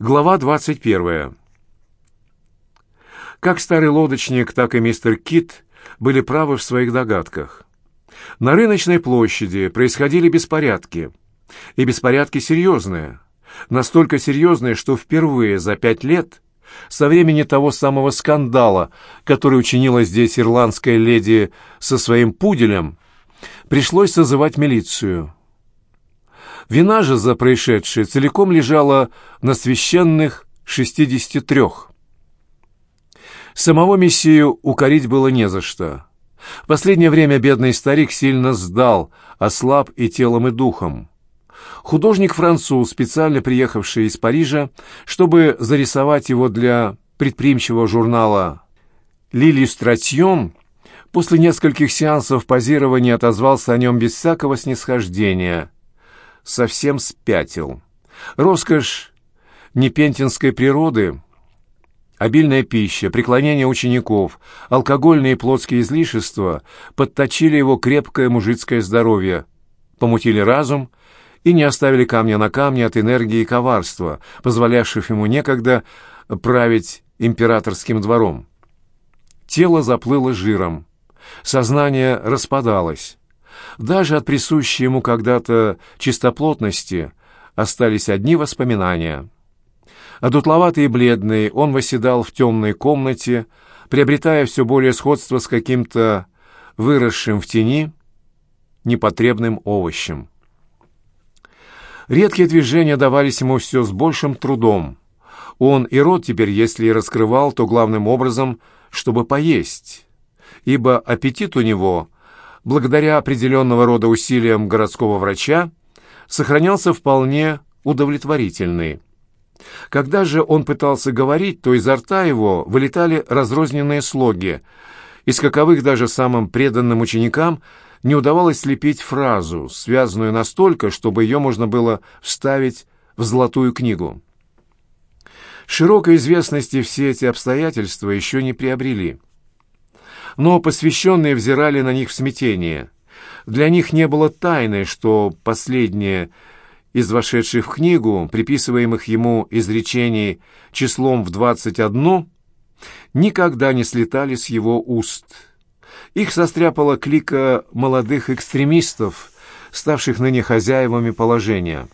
Глава 21. Как старый лодочник, так и мистер Кит были правы в своих догадках. На рыночной площади происходили беспорядки. И беспорядки серьезные. Настолько серьезные, что впервые за пять лет, со времени того самого скандала, который учинила здесь ирландская леди со своим пуделем, пришлось созывать милицию. Вина же за происшедшее целиком лежала на священных 63. Самого Мессию укорить было не за что. В последнее время бедный старик сильно сдал, ослаб и телом, и духом. Художник-француз, специально приехавший из Парижа, чтобы зарисовать его для предприимчивого журнала «L'Illustration», после нескольких сеансов позирования отозвался о нем без всякого снисхождения – совсем спятил. Роскошь непентинской природы, обильная пища, преклонение учеников, алкогольные и плотские излишества подточили его крепкое мужицкое здоровье, помутили разум и не оставили камня на камне от энергии и коварства, позволявших ему некогда править императорским двором. Тело заплыло жиром, сознание распадалось. Даже от присущей ему когда-то чистоплотности остались одни воспоминания. Одутловатый и бледный, он восседал в темной комнате, приобретая все более сходство с каким-то выросшим в тени непотребным овощем. Редкие движения давались ему все с большим трудом. Он и рот теперь, если и раскрывал, то главным образом, чтобы поесть, ибо аппетит у него благодаря определенного рода усилиям городского врача, сохранялся вполне удовлетворительный. Когда же он пытался говорить, то изо рта его вылетали разрозненные слоги, из каковых даже самым преданным ученикам не удавалось слепить фразу, связанную настолько, чтобы ее можно было вставить в золотую книгу. Широкой известности все эти обстоятельства еще не приобрели но посвященные взирали на них в смятение. Для них не было тайны, что последние из вошедших в книгу, приписываемых ему изречений числом в двадцать одно, никогда не слетали с его уст. Их состряпала клика молодых экстремистов, ставших ныне хозяевами положения.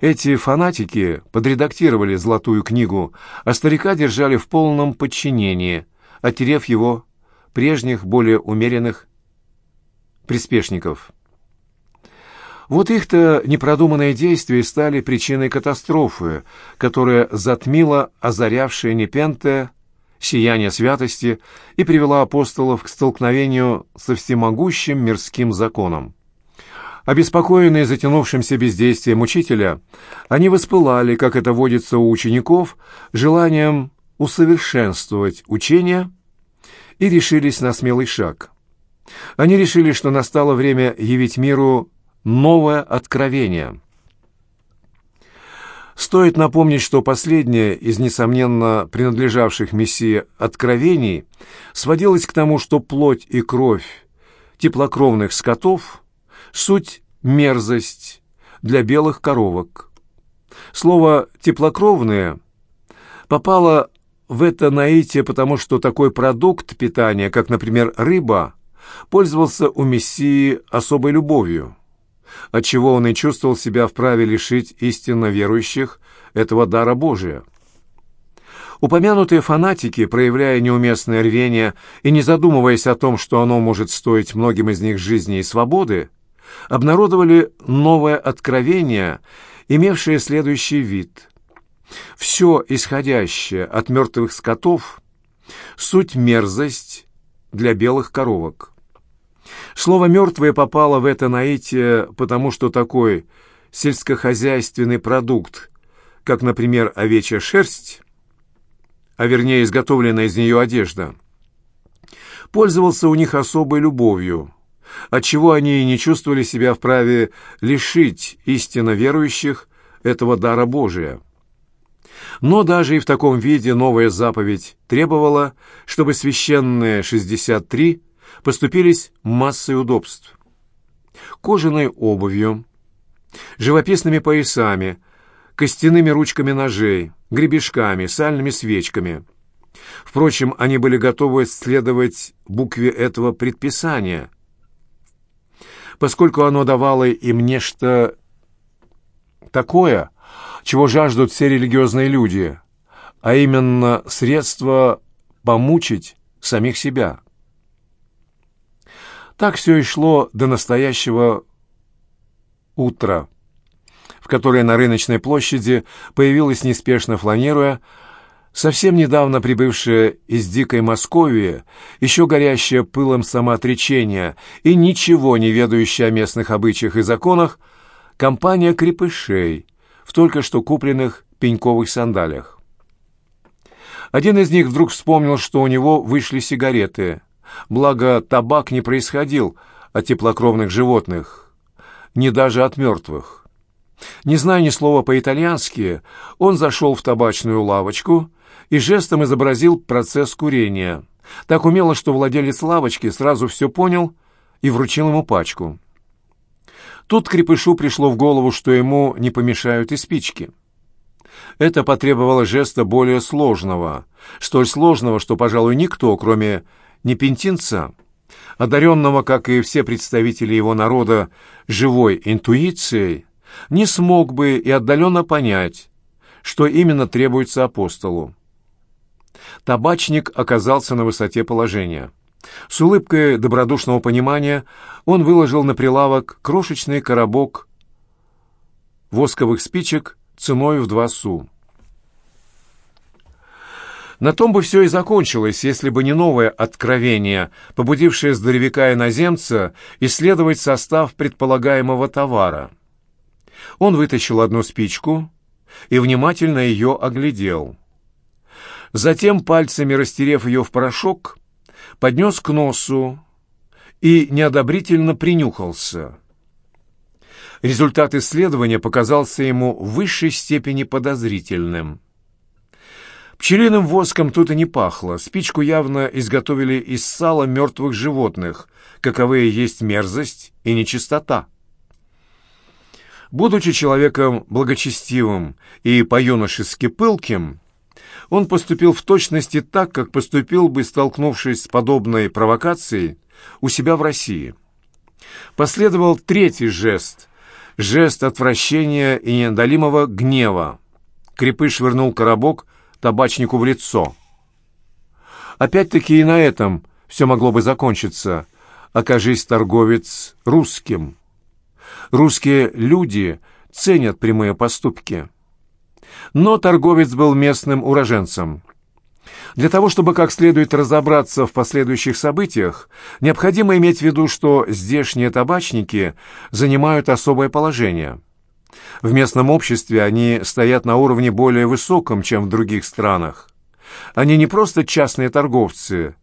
Эти фанатики подредактировали «Золотую книгу», а старика держали в полном подчинении, оттерев его прежних, более умеренных приспешников. Вот их-то непродуманные действия стали причиной катастрофы, которая затмила озарявшее Непенте сияние святости и привела апостолов к столкновению со всемогущим мирским законом. Обеспокоенные затянувшимся бездействием учителя, они воспылали, как это водится у учеников, желанием усовершенствовать учение и решились на смелый шаг. Они решили, что настало время явить миру новое откровение. Стоит напомнить, что последнее из, несомненно, принадлежавших Мессии откровений сводилось к тому, что плоть и кровь теплокровных скотов — суть мерзость для белых коровок. Слово «теплокровные» попало в это наитие, потому что такой продукт питания, как, например, рыба, пользовался у Мессии особой любовью, отчего он и чувствовал себя вправе лишить истинно верующих этого дара Божия. Упомянутые фанатики, проявляя неуместное рвение и не задумываясь о том, что оно может стоить многим из них жизни и свободы, обнародовали новое откровение, имевшее следующий вид – все исходящее от мертвых скотов — суть мерзость для белых коровок. Слово «мертвое» попало в это наитие, потому что такой сельскохозяйственный продукт, как, например, овечья шерсть, а вернее изготовленная из нее одежда, пользовался у них особой любовью, отчего они не чувствовали себя вправе лишить истинно верующих этого дара Божия. Но даже и в таком виде новая заповедь требовала, чтобы священные 63 поступились массой удобств. Кожаной обувью, живописными поясами, костяными ручками ножей, гребешками, сальными свечками. Впрочем, они были готовы следовать букве этого предписания, поскольку оно давало им нечто такое, чего жаждут все религиозные люди, а именно средство помучить самих себя. Так все и шло до настоящего утра, в которое на рыночной площади появилась неспешно фланируя, совсем недавно прибывшая из дикой Московии, еще горящая пылом самоотречения и ничего не ведающая о местных обычаях и законах, компания крепышей в только что купленных пеньковых сандалиях. Один из них вдруг вспомнил, что у него вышли сигареты. Благо, табак не происходил от теплокровных животных, не даже от мертвых. Не зная ни слова по-итальянски, он зашел в табачную лавочку и жестом изобразил процесс курения. Так умело, что владелец лавочки сразу все понял и вручил ему пачку. Тут крепышу пришло в голову, что ему не помешают и спички. Это потребовало жеста более сложного, столь сложного, что, пожалуй, никто, кроме непентинца, одаренного, как и все представители его народа, живой интуицией, не смог бы и отдаленно понять, что именно требуется апостолу. Табачник оказался на высоте положения. С улыбкой добродушного понимания он выложил на прилавок крошечный коробок восковых спичек ценой в два су. На том бы все и закончилось, если бы не новое откровение, побудившее здоровяка-иноземца исследовать состав предполагаемого товара. Он вытащил одну спичку и внимательно ее оглядел. Затем, пальцами растерев ее в порошок, поднес к носу и неодобрительно принюхался. Результат исследования показался ему в высшей степени подозрительным. Пчелиным воском тут и не пахло. Спичку явно изготовили из сала мертвых животных, каковые есть мерзость и нечистота. Будучи человеком благочестивым и по-юношески пылким, он поступил в точности так, как поступил бы, столкнувшись с подобной провокацией у себя в России. Последовал третий жест, жест отвращения и неодолимого гнева. Крепыш швырнул коробок табачнику в лицо. Опять-таки и на этом все могло бы закончиться, окажись торговец русским. Русские люди ценят прямые поступки. Но торговец был местным уроженцем. Для того, чтобы как следует разобраться в последующих событиях, необходимо иметь в виду, что здешние табачники занимают особое положение. В местном обществе они стоят на уровне более высоком, чем в других странах. Они не просто частные торговцы,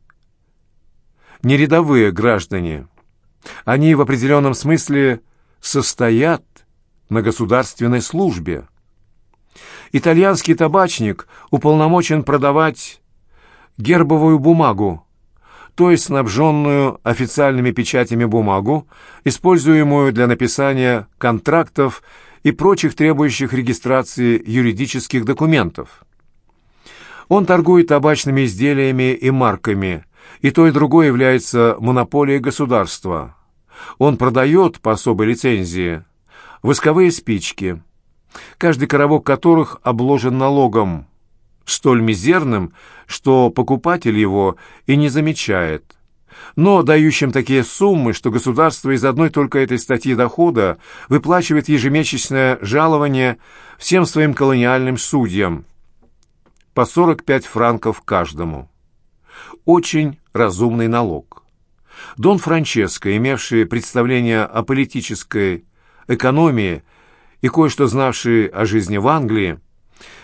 не рядовые граждане. Они в определенном смысле состоят на государственной службе. Итальянский табачник уполномочен продавать гербовую бумагу, то есть снабженную официальными печатями бумагу, используемую для написания контрактов и прочих требующих регистрации юридических документов. Он торгует табачными изделиями и марками, и то и другое является монополией государства. Он продает по особой лицензии восковые спички, каждый коробок которых обложен налогом, столь мизерным, что покупатель его и не замечает, но дающим такие суммы, что государство из одной только этой статьи дохода выплачивает ежемесячное жалование всем своим колониальным судьям по 45 франков каждому. Очень разумный налог. Дон Франческо, имевший представление о политической экономии и кое-что знавший о жизни в Англии,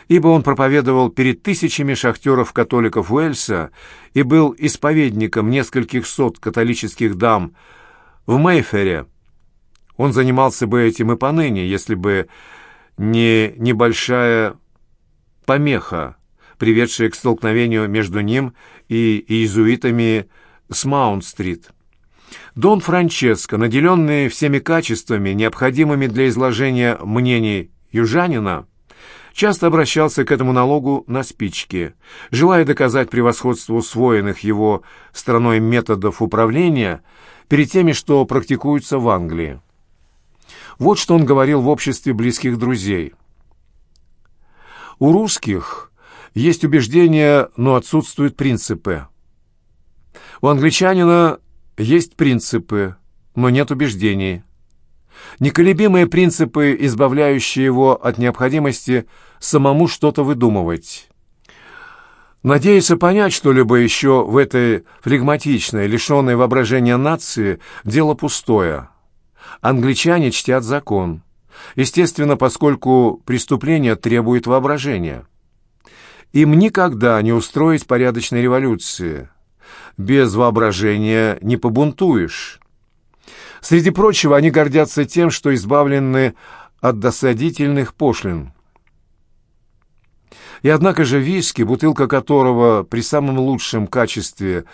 ибо он проповедовал перед тысячами шахтеров-католиков Уэльса и был исповедником нескольких сот католических дам в Мейфере. Он занимался бы этим и поныне, если бы не небольшая помеха, приведшая к столкновению между ним и иезуитами с Маунт-стрит. Дон Франческо, наделенный всеми качествами, необходимыми для изложения мнений южанина, часто обращался к этому налогу на спички, желая доказать превосходство усвоенных его страной методов управления перед теми, что практикуются в Англии. Вот что он говорил в обществе близких друзей. «У русских есть убеждения, но отсутствуют принципы. У англичанина есть принципы, но нет убеждений. Неколебимые принципы, избавляющие его от необходимости самому что-то выдумывать. Надеяться понять что-либо еще в этой флегматичной, лишенной воображения нации – дело пустое. Англичане чтят закон. Естественно, поскольку преступление требует воображения. Им никогда не устроить порядочной революции. Без воображения не побунтуешь. Среди прочего, они гордятся тем, что избавлены от досадительных пошлин. И однако же виски, бутылка которого при самом лучшем качестве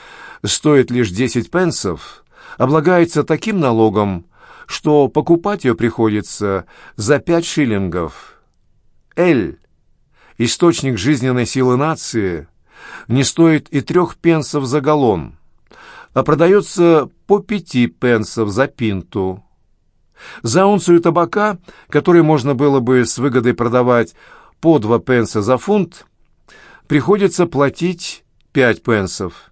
стоит лишь 10 пенсов, облагается таким налогом, что покупать ее приходится за 5 шиллингов. Эль, источник жизненной силы нации, не стоит и трех пенсов за галлон а продается по пяти пенсов за пинту. За унцию табака, который можно было бы с выгодой продавать по два пенса за фунт, приходится платить пять пенсов.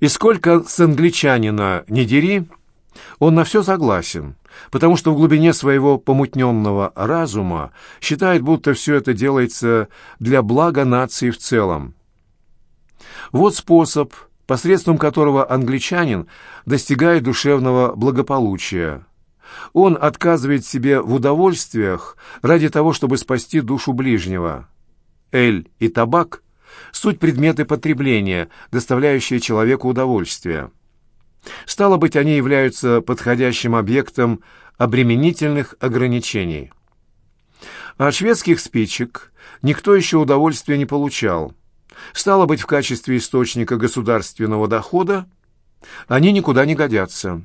И сколько с англичанина не дери, он на все согласен, потому что в глубине своего помутненного разума считает, будто все это делается для блага нации в целом. Вот способ – посредством которого англичанин достигает душевного благополучия. Он отказывает себе в удовольствиях ради того, чтобы спасти душу ближнего. Эль и табак – суть предметы потребления, доставляющие человеку удовольствие. Стало быть, они являются подходящим объектом обременительных ограничений. От шведских спичек никто еще удовольствия не получал – Стало быть, в качестве источника государственного дохода они никуда не годятся.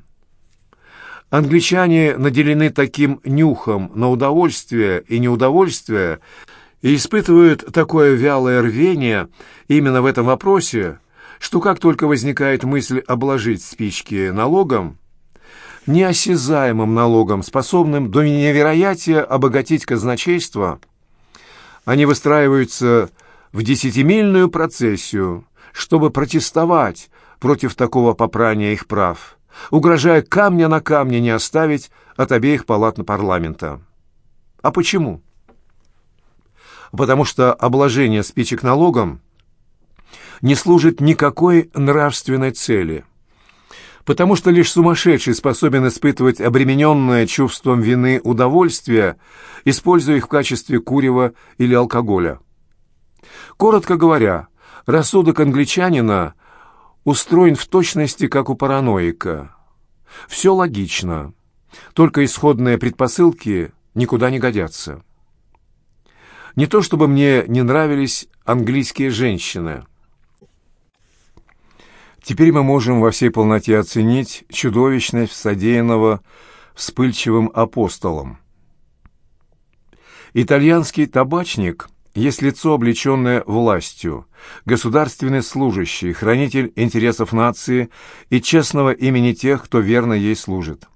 Англичане наделены таким нюхом на удовольствие и неудовольствие и испытывают такое вялое рвение именно в этом вопросе, что как только возникает мысль обложить спички налогом, неосязаемым налогом, способным до невероятия обогатить казначейство, они выстраиваются в десятимильную процессию, чтобы протестовать против такого попрания их прав, угрожая камня на камне не оставить от обеих палат парламента. А почему? Потому что обложение спичек налогом не служит никакой нравственной цели. Потому что лишь сумасшедший способен испытывать обремененное чувством вины удовольствие, используя их в качестве курева или алкоголя. Коротко говоря, рассудок англичанина устроен в точности, как у параноика. Все логично, только исходные предпосылки никуда не годятся. Не то чтобы мне не нравились английские женщины. Теперь мы можем во всей полноте оценить чудовищность содеянного вспыльчивым апостолом. Итальянский табачник – есть лицо, облеченное властью, государственный служащий, хранитель интересов нации и честного имени тех, кто верно ей служит.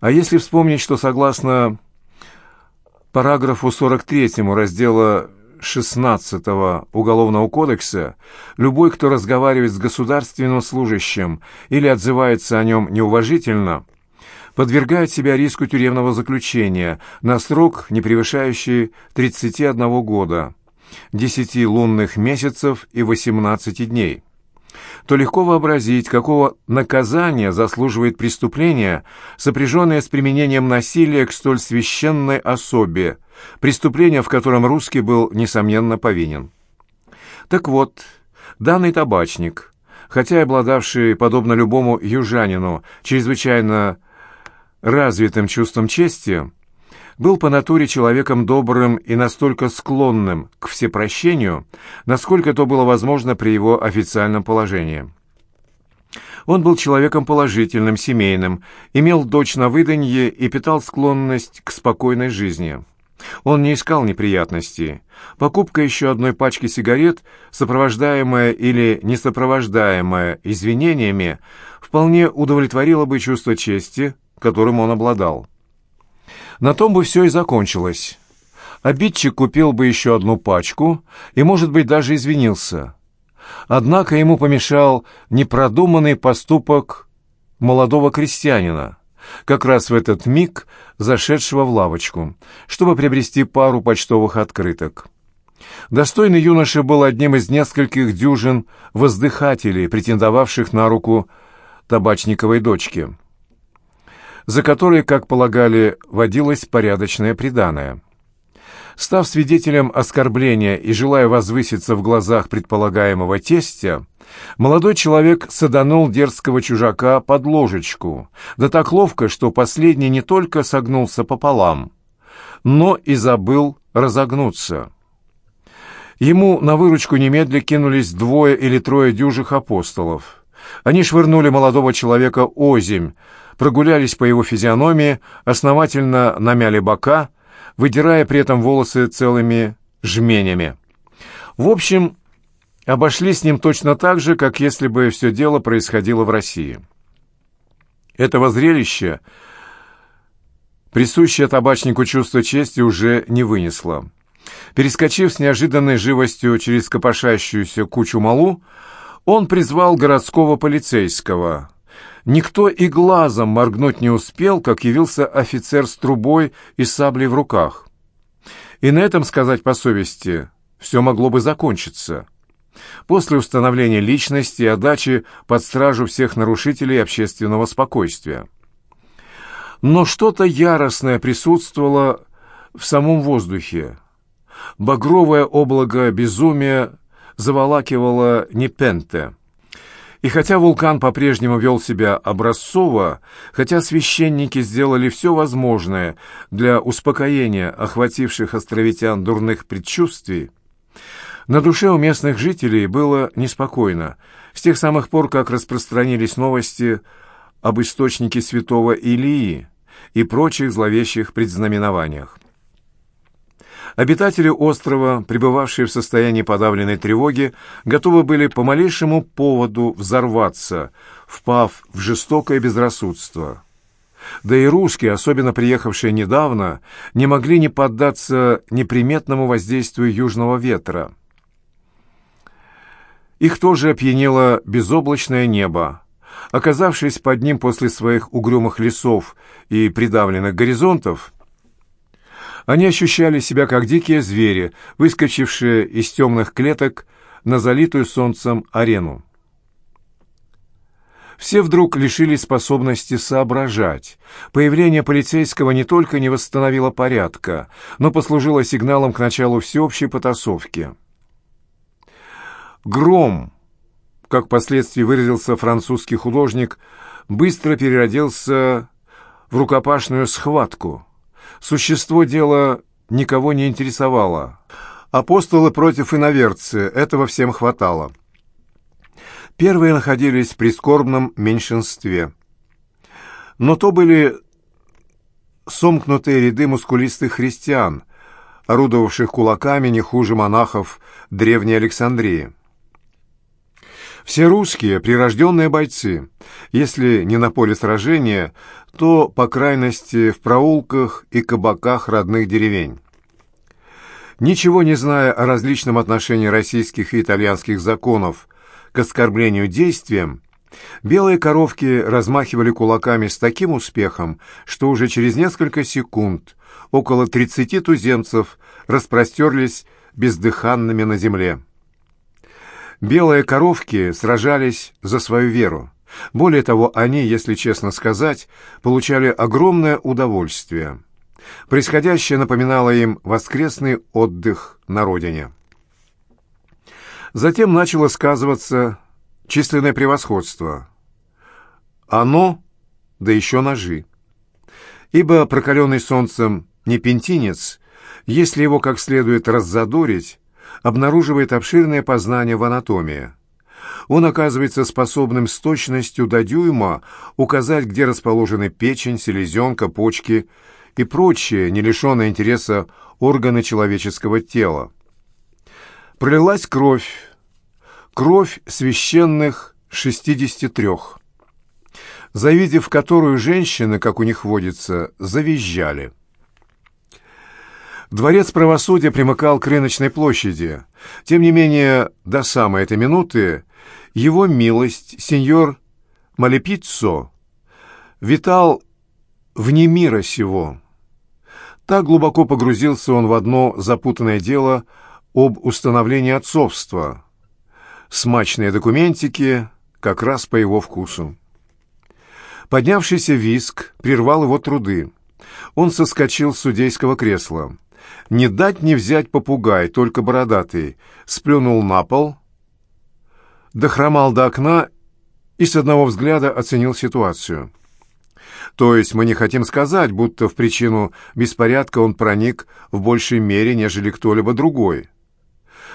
А если вспомнить, что согласно параграфу 43 раздела 16 Уголовного кодекса, любой, кто разговаривает с государственным служащим или отзывается о нем неуважительно, подвергает себя риску тюремного заключения на срок, не превышающий 31 года, 10 лунных месяцев и 18 дней то легко вообразить, какого наказания заслуживает преступление, сопряженное с применением насилия к столь священной особе, преступление, в котором русский был, несомненно, повинен. Так вот, данный табачник, хотя и обладавший, подобно любому южанину, чрезвычайно развитым чувством чести, был по натуре человеком добрым и настолько склонным к всепрощению, насколько то было возможно при его официальном положении. Он был человеком положительным, семейным, имел дочь на выданье и питал склонность к спокойной жизни. Он не искал неприятностей. Покупка еще одной пачки сигарет, сопровождаемая или не сопровождаемая извинениями, вполне удовлетворила бы чувство чести, которым он обладал. На том бы все и закончилось. Обидчик купил бы еще одну пачку и, может быть, даже извинился. Однако ему помешал непродуманный поступок молодого крестьянина, как раз в этот миг зашедшего в лавочку, чтобы приобрести пару почтовых открыток. Достойный юноша был одним из нескольких дюжин воздыхателей, претендовавших на руку табачниковой дочки, за которой, как полагали, водилось порядочное преданное. Став свидетелем оскорбления и желая возвыситься в глазах предполагаемого тестя, молодой человек саданул дерзкого чужака под ложечку, да так ловко, что последний не только согнулся пополам, но и забыл разогнуться. Ему на выручку немедля кинулись двое или трое дюжих апостолов. Они швырнули молодого человека озимь, прогулялись по его физиономии, основательно намяли бока — выдирая при этом волосы целыми жменями. В общем, обошлись с ним точно так же, как если бы все дело происходило в России. Этого зрелища присущее табачнику чувство чести уже не вынесло. Перескочив с неожиданной живостью через копошащуюся кучу малу, он призвал городского полицейского. Никто и глазом моргнуть не успел, как явился офицер с трубой и саблей в руках. И на этом, сказать по совести, все могло бы закончиться. После установления личности и отдачи под стражу всех нарушителей общественного спокойствия. Но что-то яростное присутствовало в самом воздухе. Багровое облако безумия заволакивало Непенте. И хотя вулкан по-прежнему вел себя образцово, хотя священники сделали все возможное для успокоения охвативших островитян дурных предчувствий, на душе у местных жителей было неспокойно с тех самых пор, как распространились новости об источнике святого Илии и прочих зловещих предзнаменованиях. Обитатели острова, пребывавшие в состоянии подавленной тревоги, готовы были по малейшему поводу взорваться, впав в жестокое безрассудство. Да и русские, особенно приехавшие недавно, не могли не поддаться неприметному воздействию южного ветра. Их тоже опьянело безоблачное небо. Оказавшись под ним после своих угрюмых лесов и придавленных горизонтов, они ощущали себя как дикие звери, выскочившие из темных клеток на залитую солнцем арену. Все вдруг лишились способности соображать. Появление полицейского не только не восстановило порядка, но послужило сигналом к началу всеобщей потасовки. «Гром», как впоследствии выразился французский художник, быстро переродился в рукопашную схватку. Существо дела никого не интересовало. Апостолы против иноверцы, этого всем хватало. Первые находились в прискорбном меньшинстве. Но то были сомкнутые ряды мускулистых христиан, орудовавших кулаками не хуже монахов Древней Александрии. Все русские — прирожденные бойцы, если не на поле сражения, то, по крайности, в проулках и кабаках родных деревень. Ничего не зная о различном отношении российских и итальянских законов к оскорблению действием, белые коровки размахивали кулаками с таким успехом, что уже через несколько секунд около 30 туземцев распростерлись бездыханными на земле. Белые коровки сражались за свою веру. Более того, они, если честно сказать, получали огромное удовольствие. Происходящее напоминало им воскресный отдых на родине. Затем начало сказываться численное превосходство. Оно, да еще ножи. Ибо прокаленный солнцем непентинец, если его как следует раззадорить, обнаруживает обширное познание в анатомии. Он оказывается способным с точностью до дюйма указать, где расположены печень, селезенка, почки и прочие, не лишенные интереса органы человеческого тела. Пролилась кровь, кровь священных 63. Завидев которую женщины, как у них водится, завизжали. Дворец правосудия примыкал к рыночной площади. Тем не менее, до самой этой минуты его милость, сеньор Малепиццо, витал вне мира сего. Так глубоко погрузился он в одно запутанное дело об установлении отцовства. Смачные документики как раз по его вкусу. Поднявшийся виск прервал его труды. Он соскочил с судейского кресла. Не дать не взять попугай, только бородатый, сплюнул на пол, дохромал до окна и с одного взгляда оценил ситуацию. То есть мы не хотим сказать, будто в причину беспорядка он проник в большей мере, нежели кто-либо другой.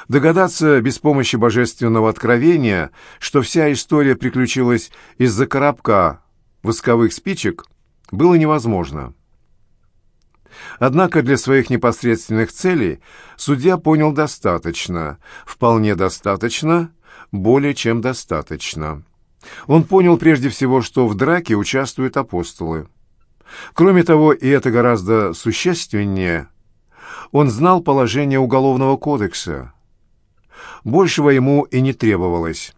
Догадаться без помощи божественного откровения, что вся история приключилась из-за коробка восковых спичек, было невозможно. Однако для своих непосредственных целей судья понял достаточно, вполне достаточно, более чем достаточно. Он понял прежде всего, что в драке участвуют апостолы. Кроме того, и это гораздо существеннее, он знал положение Уголовного кодекса. Большего ему и не требовалось.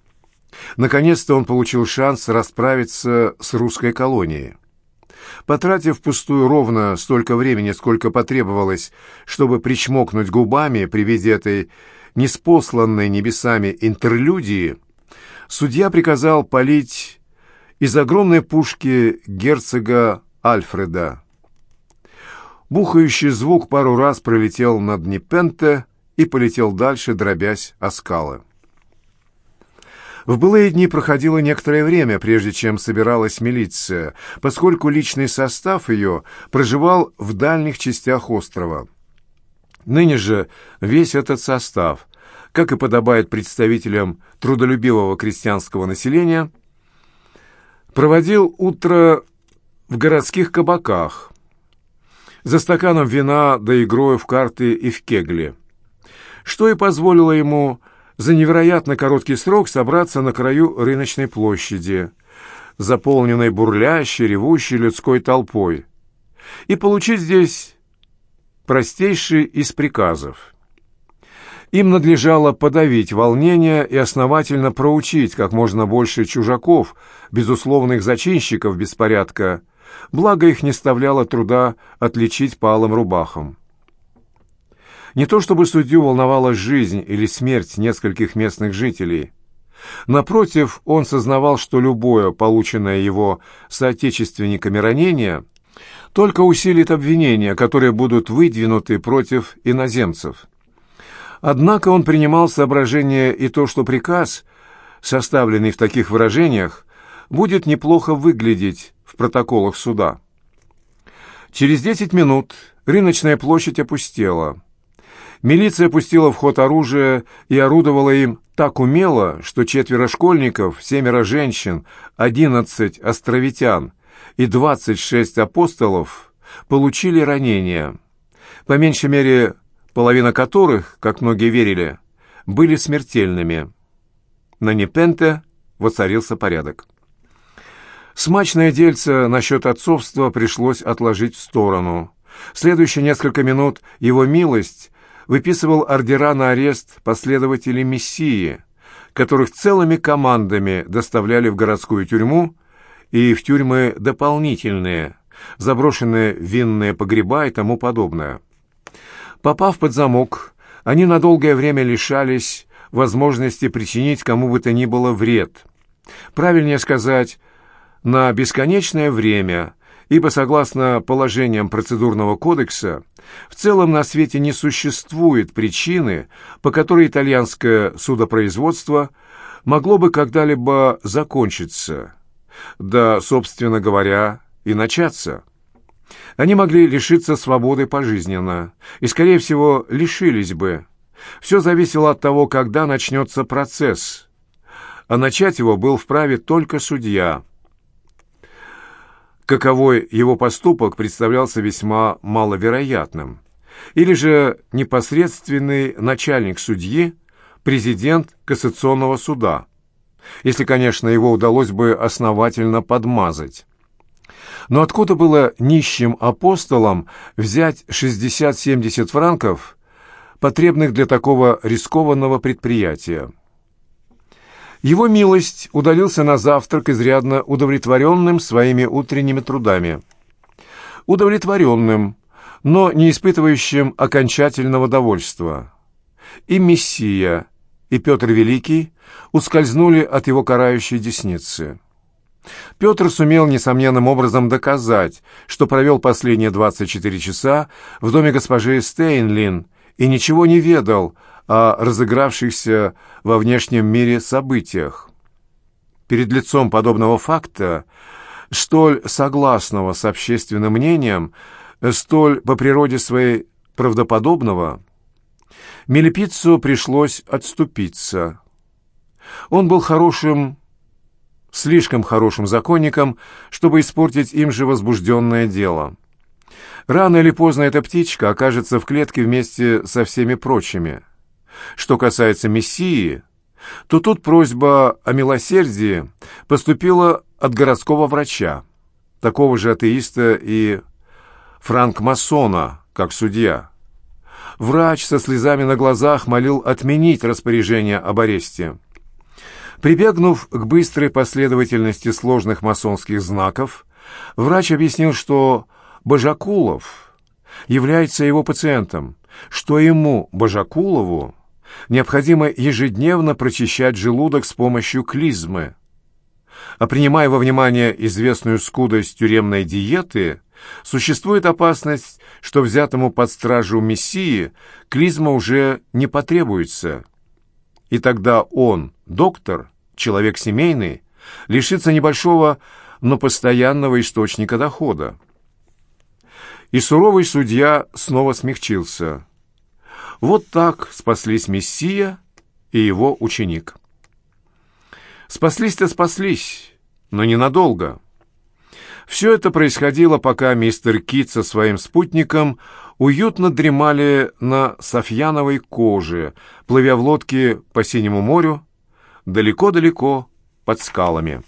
Наконец-то он получил шанс расправиться с русской колонией. Потратив пустую ровно столько времени, сколько потребовалось, чтобы причмокнуть губами при виде этой неспосланной небесами интерлюдии, судья приказал полить из огромной пушки герцога Альфреда. Бухающий звук пару раз пролетел над Непенте и полетел дальше, дробясь о скалы. В былые дни проходило некоторое время, прежде чем собиралась милиция, поскольку личный состав ее проживал в дальних частях острова. Ныне же весь этот состав, как и подобает представителям трудолюбивого крестьянского населения, проводил утро в городских кабаках, за стаканом вина да игрой в карты и в кегли, что и позволило ему за невероятно короткий срок собраться на краю рыночной площади, заполненной бурлящей, ревущей людской толпой, и получить здесь простейший из приказов. Им надлежало подавить волнение и основательно проучить как можно больше чужаков, безусловных зачинщиков беспорядка, благо их не ставляло труда отличить по алым рубахам. Не то чтобы судью волновала жизнь или смерть нескольких местных жителей. Напротив, он сознавал, что любое полученное его соотечественниками ранение только усилит обвинения, которые будут выдвинуты против иноземцев. Однако он принимал соображение и то, что приказ, составленный в таких выражениях, будет неплохо выглядеть в протоколах суда. Через десять минут рыночная площадь опустела. Милиция пустила в ход оружие и орудовала им так умело, что четверо школьников, семеро женщин, одиннадцать островитян и двадцать шесть апостолов получили ранения, по меньшей мере половина которых, как многие верили, были смертельными. На Непенте воцарился порядок. Смачное дельце насчет отцовства пришлось отложить в сторону. Следующие несколько минут его милость выписывал ордера на арест последователей Мессии, которых целыми командами доставляли в городскую тюрьму и в тюрьмы дополнительные, заброшенные винные погреба и тому подобное. Попав под замок, они на долгое время лишались возможности причинить кому бы то ни было вред. Правильнее сказать, на бесконечное время, ибо, согласно положениям процедурного кодекса, в целом на свете не существует причины, по которой итальянское судопроизводство могло бы когда-либо закончиться, да, собственно говоря, и начаться. Они могли лишиться свободы пожизненно, и, скорее всего, лишились бы. Все зависело от того, когда начнется процесс, а начать его был вправе только судья – каковой его поступок представлялся весьма маловероятным. Или же непосредственный начальник судьи, президент Кассационного суда, если, конечно, его удалось бы основательно подмазать. Но откуда было нищим апостолам взять 60-70 франков, потребных для такого рискованного предприятия? Его милость удалился на завтрак изрядно удовлетворенным своими утренними трудами. Удовлетворенным, но не испытывающим окончательного довольства. И Мессия, и Петр Великий ускользнули от его карающей десницы. Петр сумел несомненным образом доказать, что провел последние 24 часа в доме госпожи Стейнлин и ничего не ведал о разыгравшихся во внешнем мире событиях. Перед лицом подобного факта, столь согласного с общественным мнением, столь по природе своей правдоподобного, Мелепицу пришлось отступиться. Он был хорошим, слишком хорошим законником, чтобы испортить им же возбужденное дело. Рано или поздно эта птичка окажется в клетке вместе со всеми прочими. Что касается Мессии, то тут просьба о милосердии поступила от городского врача, такого же атеиста и франк-масона, как судья. Врач со слезами на глазах молил отменить распоряжение об аресте. Прибегнув к быстрой последовательности сложных масонских знаков, врач объяснил, что Бажакулов является его пациентом, что ему, Бажакулову, необходимо ежедневно прочищать желудок с помощью клизмы. А принимая во внимание известную скудость тюремной диеты, существует опасность, что взятому под стражу Мессии клизма уже не потребуется. И тогда он, доктор, человек семейный, лишится небольшого, но постоянного источника дохода. И суровый судья снова смягчился – вот так спаслись Мессия и его ученик. Спаслись-то спаслись, но ненадолго. Все это происходило, пока мистер Кит со своим спутником уютно дремали на софьяновой коже, плывя в лодке по синему морю, далеко-далеко под скалами.